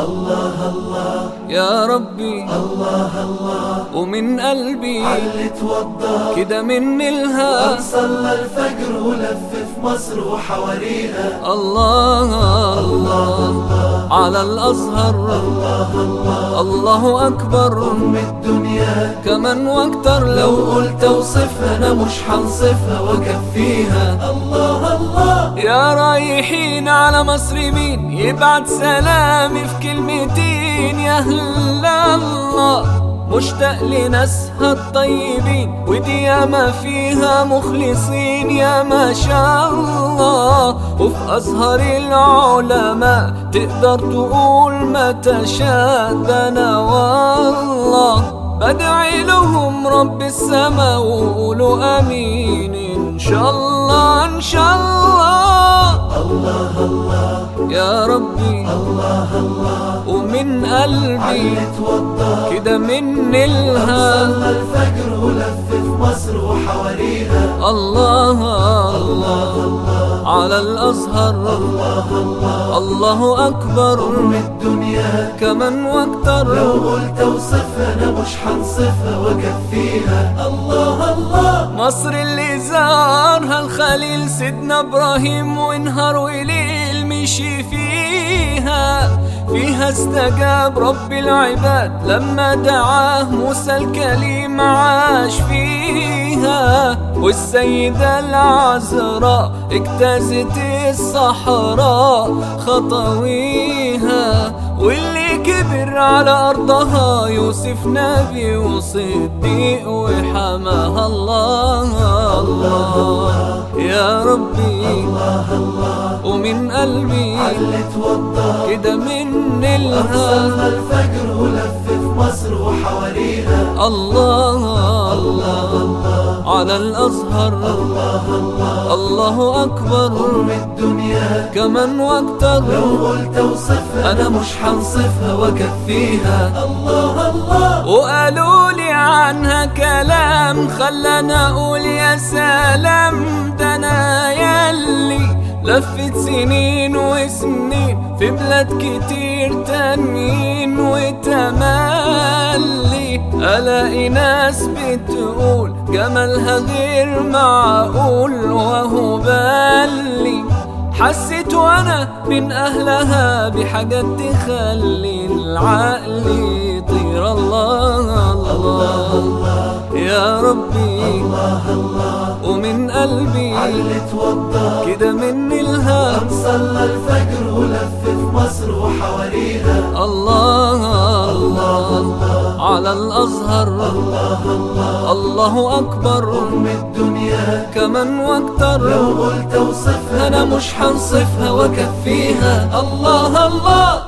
الله الله. يا ربي. الله الله. ومن قلبي علي توضى كده من الها صلى الفجر ولف في مصر وحواريها الله الله على الأزهر. الله الله. الله أكبر. أم الدنيا. كمان وأكتر. لو قلت اوصفها أنا مش هنصفها وأكفيها. الله الله يا رايحين على مصر مين يبعت سلامي في كلمتين؟ يا أهل الله مشتاق لناسها الطيبين ودي ياما فيها مخلصين. يا ما شاء الله وفي أزهر العلماء تقدر تقول ما تشاء. أنا والله بدعي لهم رب السما وقولوا آمين. ان شاء الله ان شاء الله الله الله يا ربي الله الله ومن قلبي كده من الها صلى الفجر ولف في مصر وحواريها. الله الله. على الأزهر. الله الله الله أكبر. أم الدنيا كمان لو وأكتر. قلت اوصفها أنا مش هنصفها واكفيها الله الله مصر اللي زارها الخليل سيدنا إبراهيم ونهار وليل مشي فيها فيها استجاب رب العباد لما دعاه موسى الكليم عاش فيها. والسيدة العذراء اجتازت الصحراء خطويها واللي كبر على أرضها يوسف نبي وصديق وحماها الله. الله. يا ربي. الله الله ومن قلبي علي توضى كده من صلى الها الفجر ولف في مصر وحواريها الله. الله. على الأزهر. الله الله الله أكبر أم الدنيا. كمان وأكتر لو قلت اوصفها أنا مش هنصفها وأكفيها. الله الله. وقالوا لي عنها كلام. خلاني أقول يا سلام. ده أنا ياللي لفت سنين وسنين في بلاد كتير تانيين وتملي الاقي ناس بتقول جمالها غير معقول وهو بالي. حسيت وأنا من أهلها بحاجات تخلي العقل يطير. الله الله. يا ربي. الله الله ومن قلبي كده من الها صلى الفجر ولف في مصر وحواريها. الله الله. على الأزهر. الله الله الله أكبر. أم الدنيا كمان وأكتر. لو قلت اوصفها. أنا مش هنصفها واكفيها الله الله.